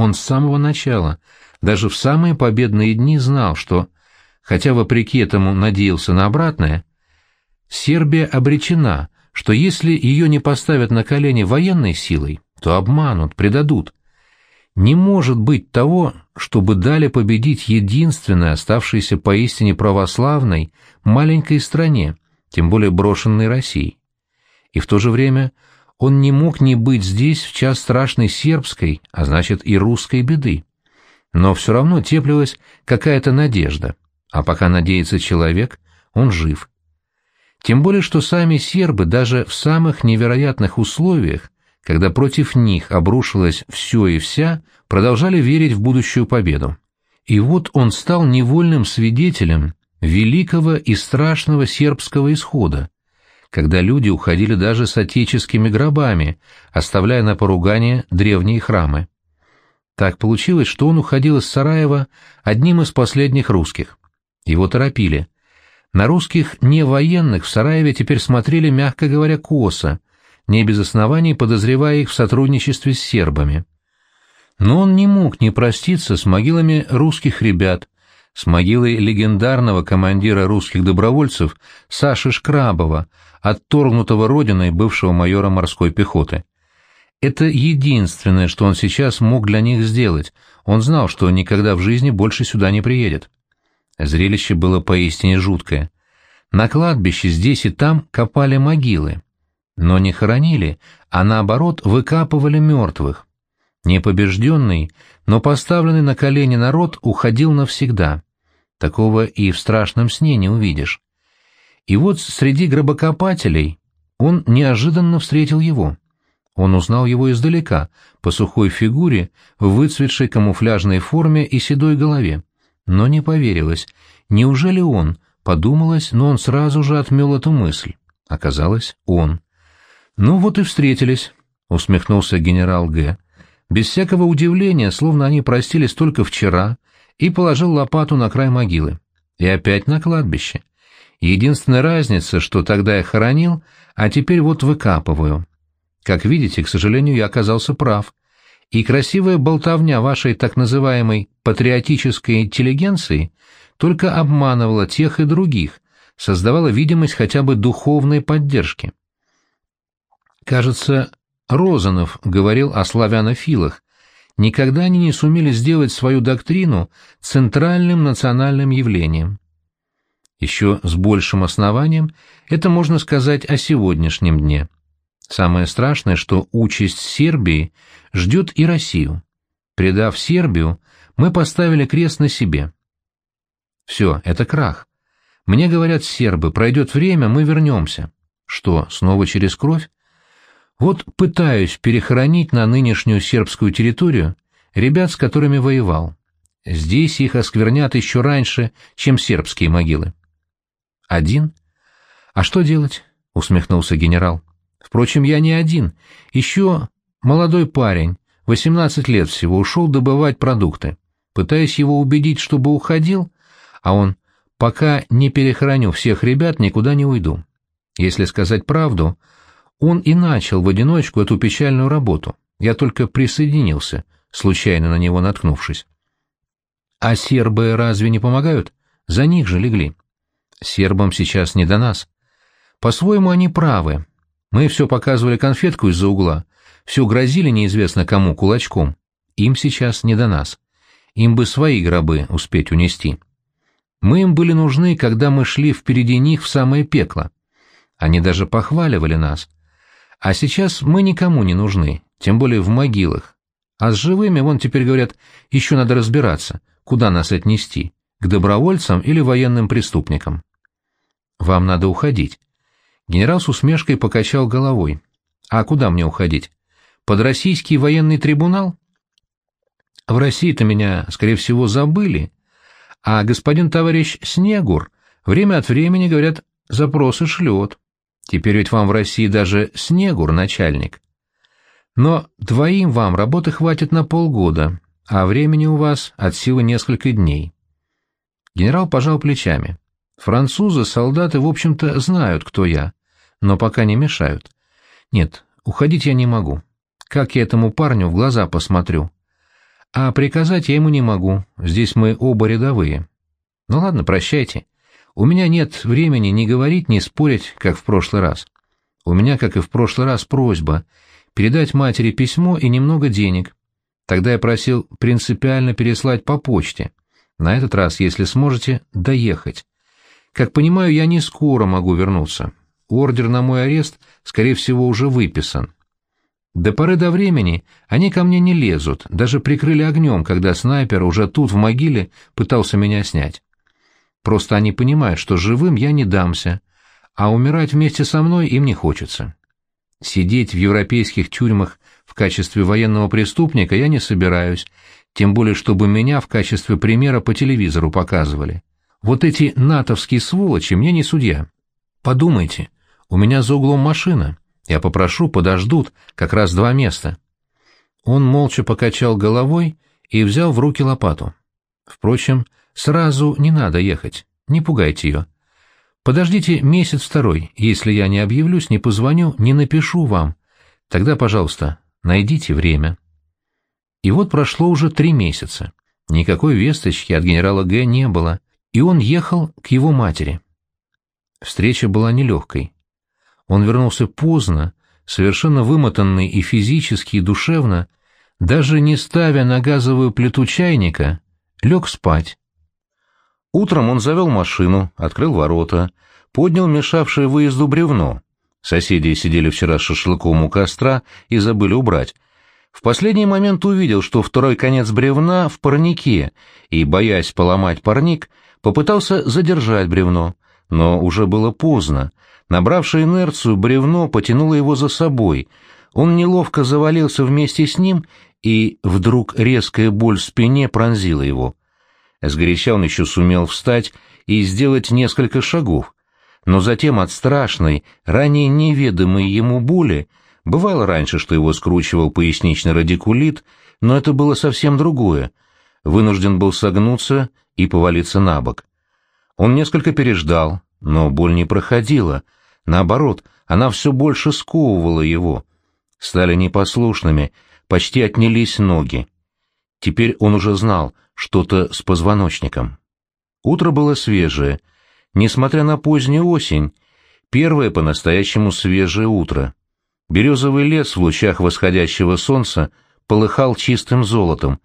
Он с самого начала, даже в самые победные дни знал, что, хотя вопреки этому надеялся на обратное, Сербия обречена, что если ее не поставят на колени военной силой, то обманут, предадут. Не может быть того, чтобы дали победить единственной оставшейся поистине православной маленькой стране, тем более брошенной Россией. И в то же время он не мог не быть здесь в час страшной сербской, а значит и русской беды. Но все равно теплилась какая-то надежда, а пока надеется человек, он жив. Тем более, что сами сербы даже в самых невероятных условиях, когда против них обрушилось все и вся, продолжали верить в будущую победу. И вот он стал невольным свидетелем великого и страшного сербского исхода, когда люди уходили даже с отеческими гробами, оставляя на поругание древние храмы. Так получилось, что он уходил из Сараева одним из последних русских. Его торопили. На русских не военных в Сараеве теперь смотрели, мягко говоря, косо, не без оснований подозревая их в сотрудничестве с сербами. Но он не мог не проститься с могилами русских ребят, с могилой легендарного командира русских добровольцев Саши Шкрабова, отторгнутого родиной бывшего майора морской пехоты. Это единственное, что он сейчас мог для них сделать. Он знал, что никогда в жизни больше сюда не приедет. Зрелище было поистине жуткое. На кладбище здесь и там копали могилы. Но не хоронили, а наоборот выкапывали мертвых. Непобежденный, но поставленный на колени народ уходил навсегда. Такого и в страшном сне не увидишь. И вот среди гробокопателей он неожиданно встретил его. Он узнал его издалека, по сухой фигуре, выцветшей камуфляжной форме и седой голове. Но не поверилось. Неужели он? Подумалось, но он сразу же отмел эту мысль. Оказалось, он. «Ну вот и встретились», — усмехнулся генерал Г. Без всякого удивления, словно они простились только вчера, и положил лопату на край могилы. И опять на кладбище. Единственная разница, что тогда я хоронил, а теперь вот выкапываю. Как видите, к сожалению, я оказался прав. И красивая болтовня вашей так называемой патриотической интеллигенции только обманывала тех и других, создавала видимость хотя бы духовной поддержки. Кажется, Розанов говорил о славянофилах. Никогда они не сумели сделать свою доктрину центральным национальным явлением. Еще с большим основанием это можно сказать о сегодняшнем дне. Самое страшное, что участь Сербии ждет и Россию. Предав Сербию, мы поставили крест на себе. Все, это крах. Мне говорят сербы, пройдет время, мы вернемся. Что, снова через кровь? Вот пытаюсь перехоронить на нынешнюю сербскую территорию ребят, с которыми воевал. Здесь их осквернят еще раньше, чем сербские могилы. Один? А что делать? — усмехнулся генерал. Впрочем, я не один. Еще молодой парень, 18 лет всего, ушел добывать продукты. Пытаясь его убедить, чтобы уходил, а он «пока не перехороню всех ребят, никуда не уйду». Если сказать правду, он и начал в одиночку эту печальную работу. Я только присоединился, случайно на него наткнувшись. А сербы разве не помогают? За них же легли. Сербам сейчас не до нас. По-своему они правы, мы все показывали конфетку из-за угла, все грозили неизвестно кому кулачком. Им сейчас не до нас. Им бы свои гробы успеть унести. Мы им были нужны, когда мы шли впереди них в самое пекло. Они даже похваливали нас. А сейчас мы никому не нужны, тем более в могилах. А с живыми, вон теперь говорят, еще надо разбираться, куда нас отнести, к добровольцам или военным преступникам. Вам надо уходить. Генерал с усмешкой покачал головой. «А куда мне уходить? Под российский военный трибунал?» «В России-то меня, скорее всего, забыли. А господин товарищ Снегур время от времени, говорят, запросы шлет. Теперь ведь вам в России даже Снегур начальник. Но двоим вам работы хватит на полгода, а времени у вас от силы несколько дней». Генерал пожал плечами. «Французы, солдаты, в общем-то, знают, кто я но пока не мешают. Нет, уходить я не могу. Как я этому парню в глаза посмотрю? А приказать я ему не могу, здесь мы оба рядовые. Ну ладно, прощайте. У меня нет времени ни говорить, ни спорить, как в прошлый раз. У меня, как и в прошлый раз, просьба передать матери письмо и немного денег. Тогда я просил принципиально переслать по почте. На этот раз, если сможете, доехать. Как понимаю, я не скоро могу вернуться. Ордер на мой арест, скорее всего, уже выписан. До поры до времени они ко мне не лезут, даже прикрыли огнем, когда снайпер уже тут, в могиле, пытался меня снять. Просто они понимают, что живым я не дамся, а умирать вместе со мной им не хочется. Сидеть в европейских тюрьмах в качестве военного преступника я не собираюсь, тем более чтобы меня в качестве примера по телевизору показывали. Вот эти натовские сволочи мне не судья. Подумайте, у меня за углом машина. Я попрошу, подождут, как раз два места. Он молча покачал головой и взял в руки лопату. Впрочем, сразу не надо ехать, не пугайте ее. Подождите месяц-второй, если я не объявлюсь, не позвоню, не напишу вам. Тогда, пожалуйста, найдите время. И вот прошло уже три месяца. Никакой весточки от генерала Г. не было, и он ехал к его матери. Встреча была нелегкой. Он вернулся поздно, совершенно вымотанный и физически, и душевно, даже не ставя на газовую плиту чайника, лег спать. Утром он завел машину, открыл ворота, поднял мешавшее выезду бревно. Соседи сидели вчера с шашлыком у костра и забыли убрать. В последний момент увидел, что второй конец бревна в парнике, и, боясь поломать парник, попытался задержать бревно, но уже было поздно. Набравшее инерцию, бревно потянуло его за собой. Он неловко завалился вместе с ним, и вдруг резкая боль в спине пронзила его. Сгоряча он еще сумел встать и сделать несколько шагов, но затем от страшной, ранее неведомой ему боли, бывало раньше, что его скручивал поясничный радикулит, но это было совсем другое, вынужден был согнуться и повалиться на бок. Он несколько переждал, но боль не проходила, наоборот, она все больше сковывала его. Стали непослушными, почти отнялись ноги. Теперь он уже знал, что-то с позвоночником. Утро было свежее, несмотря на позднюю осень, первое по-настоящему свежее утро. Березовый лес в лучах восходящего солнца полыхал чистым золотом.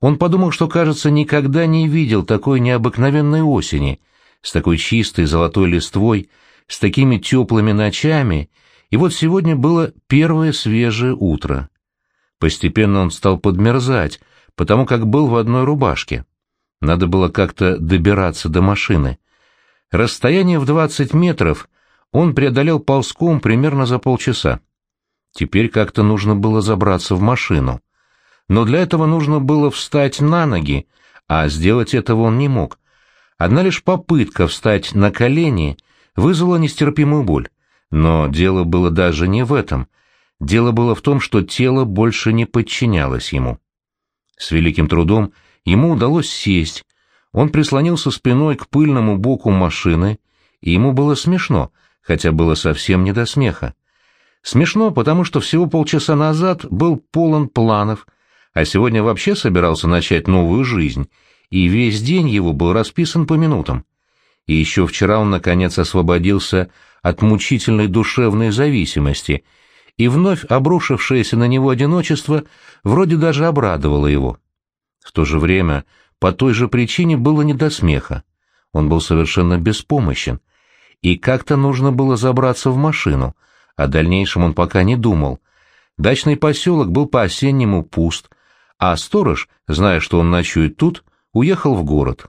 Он подумал, что, кажется, никогда не видел такой необыкновенной осени, с такой чистой золотой листвой, с такими теплыми ночами, и вот сегодня было первое свежее утро. Постепенно он стал подмерзать, потому как был в одной рубашке. Надо было как-то добираться до машины. Расстояние в двадцать метров он преодолел ползком примерно за полчаса. Теперь как-то нужно было забраться в машину. Но для этого нужно было встать на ноги, а сделать этого он не мог. Одна лишь попытка встать на колени вызвала нестерпимую боль. Но дело было даже не в этом. Дело было в том, что тело больше не подчинялось ему. С великим трудом ему удалось сесть. Он прислонился спиной к пыльному боку машины, и ему было смешно, хотя было совсем не до смеха. Смешно, потому что всего полчаса назад был полон планов, а сегодня вообще собирался начать новую жизнь, и весь день его был расписан по минутам. И еще вчера он, наконец, освободился от мучительной душевной зависимости — и вновь обрушившееся на него одиночество вроде даже обрадовало его. В то же время по той же причине было не до смеха. Он был совершенно беспомощен, и как-то нужно было забраться в машину, о дальнейшем он пока не думал. Дачный поселок был по-осеннему пуст, а сторож, зная, что он ночует тут, уехал в город.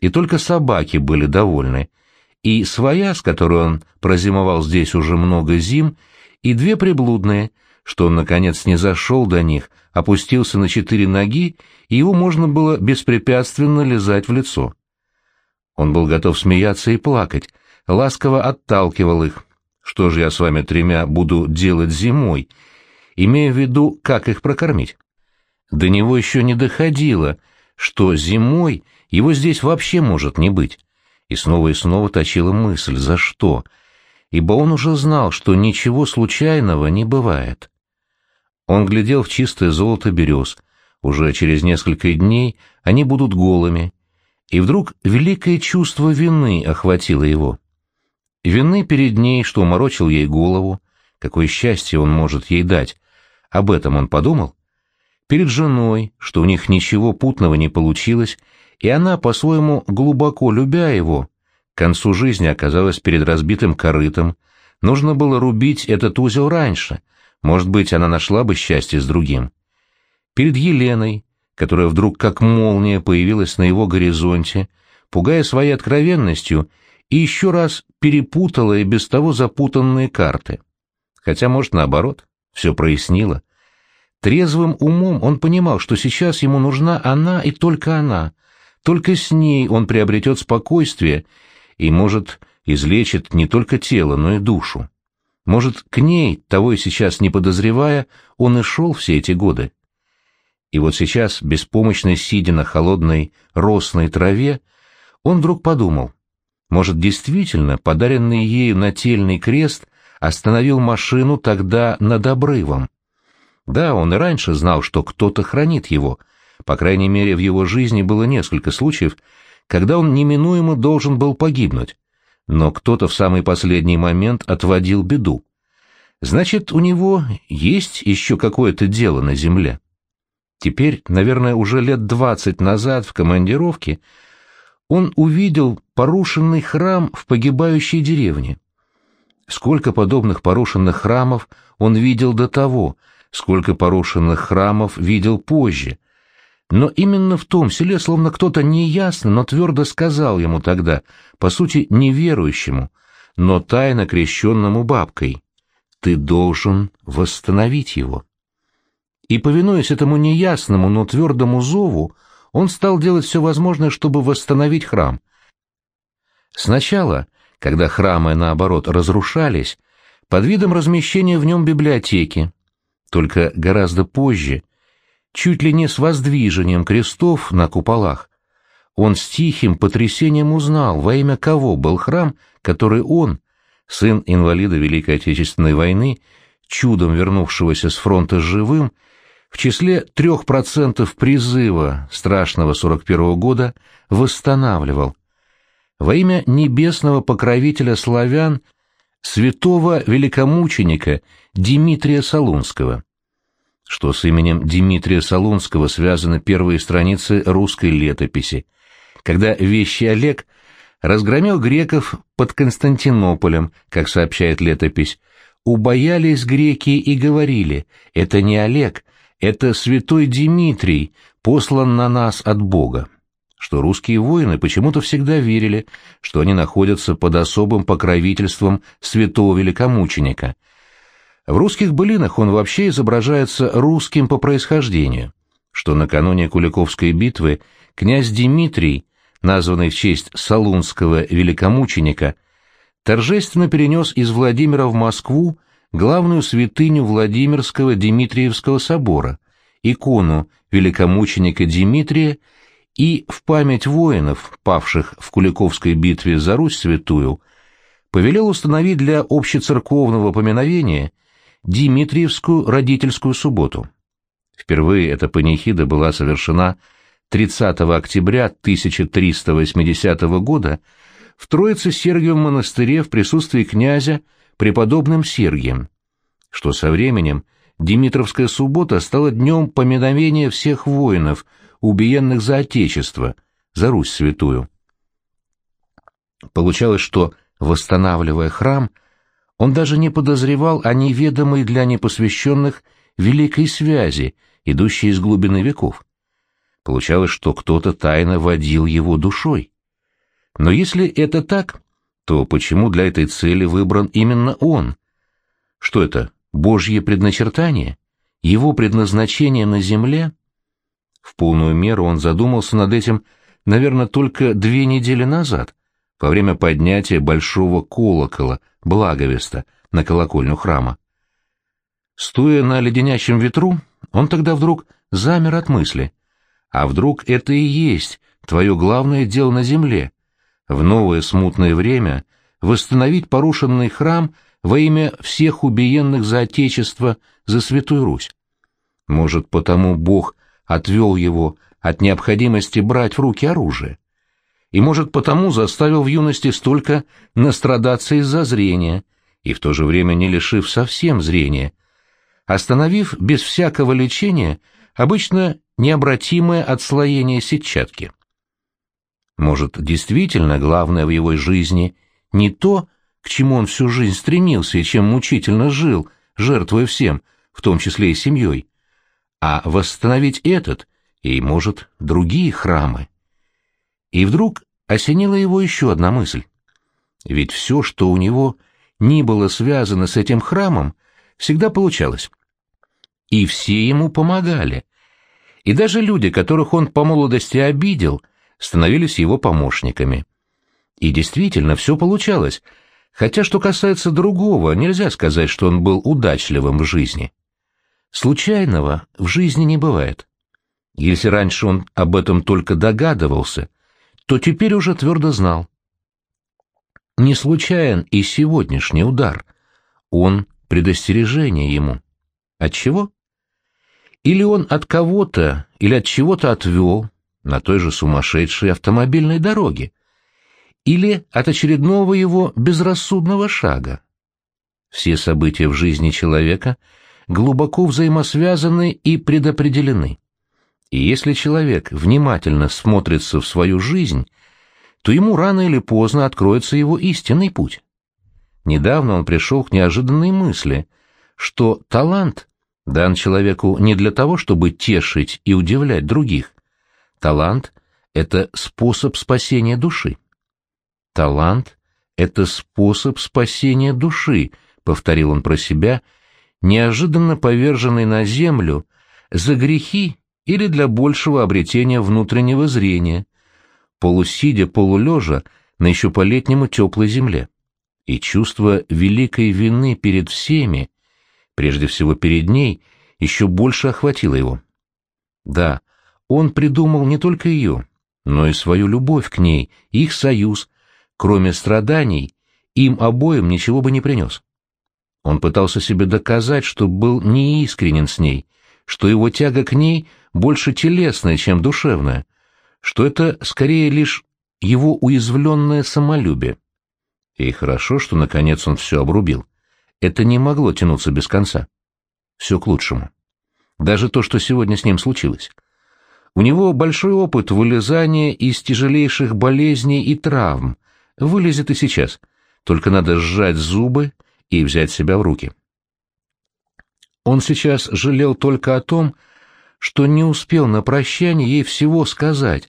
И только собаки были довольны, и своя, с которой он прозимовал здесь уже много зим, и две приблудные, что он, наконец, не зашел до них, опустился на четыре ноги, и его можно было беспрепятственно лизать в лицо. Он был готов смеяться и плакать, ласково отталкивал их. Что же я с вами тремя буду делать зимой, имея в виду, как их прокормить? До него еще не доходило, что зимой его здесь вообще может не быть. И снова и снова точила мысль, за что — ибо он уже знал, что ничего случайного не бывает. Он глядел в чистое золото берез, Уже через несколько дней они будут голыми. И вдруг великое чувство вины охватило его. Вины перед ней, что уморочил ей голову, какое счастье он может ей дать. Об этом он подумал. Перед женой, что у них ничего путного не получилось, и она, по-своему глубоко любя его, к концу жизни оказалась перед разбитым корытом, нужно было рубить этот узел раньше, может быть, она нашла бы счастье с другим. Перед Еленой, которая вдруг как молния появилась на его горизонте, пугая своей откровенностью, и еще раз перепутала и без того запутанные карты. Хотя, может, наоборот, все прояснило. Трезвым умом он понимал, что сейчас ему нужна она и только она, только с ней он приобретет спокойствие и, может, излечит не только тело, но и душу. Может, к ней, того и сейчас не подозревая, он и шел все эти годы. И вот сейчас, беспомощно сидя на холодной росной траве, он вдруг подумал, может, действительно подаренный ею нательный крест остановил машину тогда над обрывом. Да, он и раньше знал, что кто-то хранит его, по крайней мере, в его жизни было несколько случаев, когда он неминуемо должен был погибнуть, но кто-то в самый последний момент отводил беду. Значит, у него есть еще какое-то дело на земле. Теперь, наверное, уже лет двадцать назад в командировке он увидел порушенный храм в погибающей деревне. Сколько подобных порушенных храмов он видел до того, сколько порушенных храмов видел позже. Но именно в том селе словно кто-то неясно, но твердо сказал ему тогда, по сути, неверующему, но тайно крещенному бабкой, «Ты должен восстановить его». И, повинуясь этому неясному, но твердому зову, он стал делать все возможное, чтобы восстановить храм. Сначала, когда храмы, наоборот, разрушались, под видом размещения в нем библиотеки, только гораздо позже, чуть ли не с воздвижением крестов на куполах, он с тихим потрясением узнал, во имя кого был храм, который он, сын инвалида Великой Отечественной войны, чудом вернувшегося с фронта живым, в числе трех процентов призыва страшного 41 -го года восстанавливал. Во имя небесного покровителя славян святого великомученика Дмитрия Солунского. Что с именем Дмитрия Солунского связаны первые страницы русской летописи, когда вещи Олег разгромил греков под Константинополем, как сообщает летопись, убоялись греки и говорили, это не Олег, это святой Дмитрий, послан на нас от Бога. Что русские воины почему-то всегда верили, что они находятся под особым покровительством святого великомученика. В русских былинах он вообще изображается русским по происхождению, что накануне Куликовской битвы князь Дмитрий, названный в честь салунского великомученика, торжественно перенес из Владимира в Москву главную святыню Владимирского Дмитриевского собора, икону великомученика Дмитрия и в память воинов, павших в Куликовской битве за Русь святую, повелел установить для общецерковного поминовения Дмитриевскую родительскую субботу. Впервые эта панихида была совершена 30 октября 1380 года в Троице-Сергиевом монастыре в присутствии князя преподобным Сергием, что со временем Димитровская суббота стала днем поминовения всех воинов, убиенных за Отечество, за Русь святую. Получалось, что, восстанавливая храм, он даже не подозревал о неведомой для непосвященных великой связи, идущей из глубины веков. Получалось, что кто-то тайно водил его душой. Но если это так, то почему для этой цели выбран именно он? Что это, Божье предначертание? Его предназначение на земле? В полную меру он задумался над этим, наверное, только две недели назад, во время поднятия большого колокола, благовеста, на колокольню храма. Стоя на леденящем ветру, он тогда вдруг замер от мысли. А вдруг это и есть твое главное дело на земле? в новое смутное время восстановить порушенный храм во имя всех убиенных за Отечество, за Святую Русь. Может, потому Бог отвел его от необходимости брать в руки оружие. И, может, потому заставил в юности столько настрадаться из-за зрения, и в то же время не лишив совсем зрения, остановив без всякого лечения обычно необратимое отслоение сетчатки. Может, действительно главное в его жизни не то, к чему он всю жизнь стремился и чем мучительно жил, жертвуя всем, в том числе и семьей, а восстановить этот и, может, другие храмы. И вдруг осенила его еще одна мысль. Ведь все, что у него ни было связано с этим храмом, всегда получалось. И все ему помогали. И даже люди, которых он по молодости обидел, становились его помощниками. И действительно, все получалось, хотя что касается другого, нельзя сказать, что он был удачливым в жизни. Случайного в жизни не бывает. Если раньше он об этом только догадывался, то теперь уже твердо знал. Не случайен и сегодняшний удар. Он — предостережение ему. От чего? Или он от кого-то, или от чего-то отвел на той же сумасшедшей автомобильной дороге, или от очередного его безрассудного шага. Все события в жизни человека глубоко взаимосвязаны и предопределены. И если человек внимательно смотрится в свою жизнь, то ему рано или поздно откроется его истинный путь. Недавно он пришел к неожиданной мысли, что талант дан человеку не для того, чтобы тешить и удивлять других. Талант — это способ спасения души. Талант — это способ спасения души, — повторил он про себя, неожиданно поверженный на землю за грехи или для большего обретения внутреннего зрения, полусидя, полулежа на еще по-летнему теплой земле. И чувство великой вины перед всеми, прежде всего перед ней, еще больше охватило его. Да, он придумал не только ее, но и свою любовь к ней, их союз, кроме страданий, им обоим ничего бы не принес. Он пытался себе доказать, что был неискренен с ней, что его тяга к ней больше телесная, чем душевная, что это скорее лишь его уязвленное самолюбие. И хорошо, что наконец он все обрубил. Это не могло тянуться без конца. Все к лучшему. Даже то, что сегодня с ним случилось. У него большой опыт вылезания из тяжелейших болезней и травм. Вылезет и сейчас. Только надо сжать зубы и взять себя в руки. Он сейчас жалел только о том, что не успел на прощание ей всего сказать.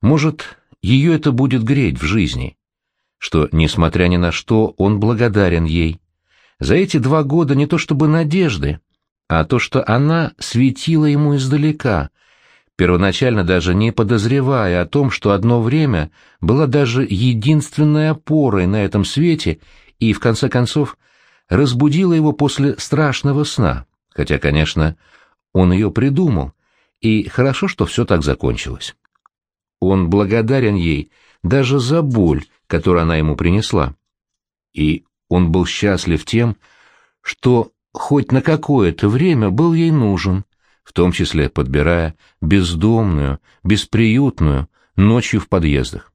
Может, ее это будет греть в жизни. Что, несмотря ни на что, он благодарен ей. За эти два года не то чтобы надежды, а то, что она светила ему издалека, первоначально даже не подозревая о том, что одно время была даже единственной опорой на этом свете и, в конце концов, разбудила его после страшного сна, хотя, конечно, он ее придумал, и хорошо, что все так закончилось. Он благодарен ей даже за боль, которую она ему принесла. И он был счастлив тем, что хоть на какое-то время был ей нужен, в том числе подбирая бездомную, бесприютную, ночью в подъездах.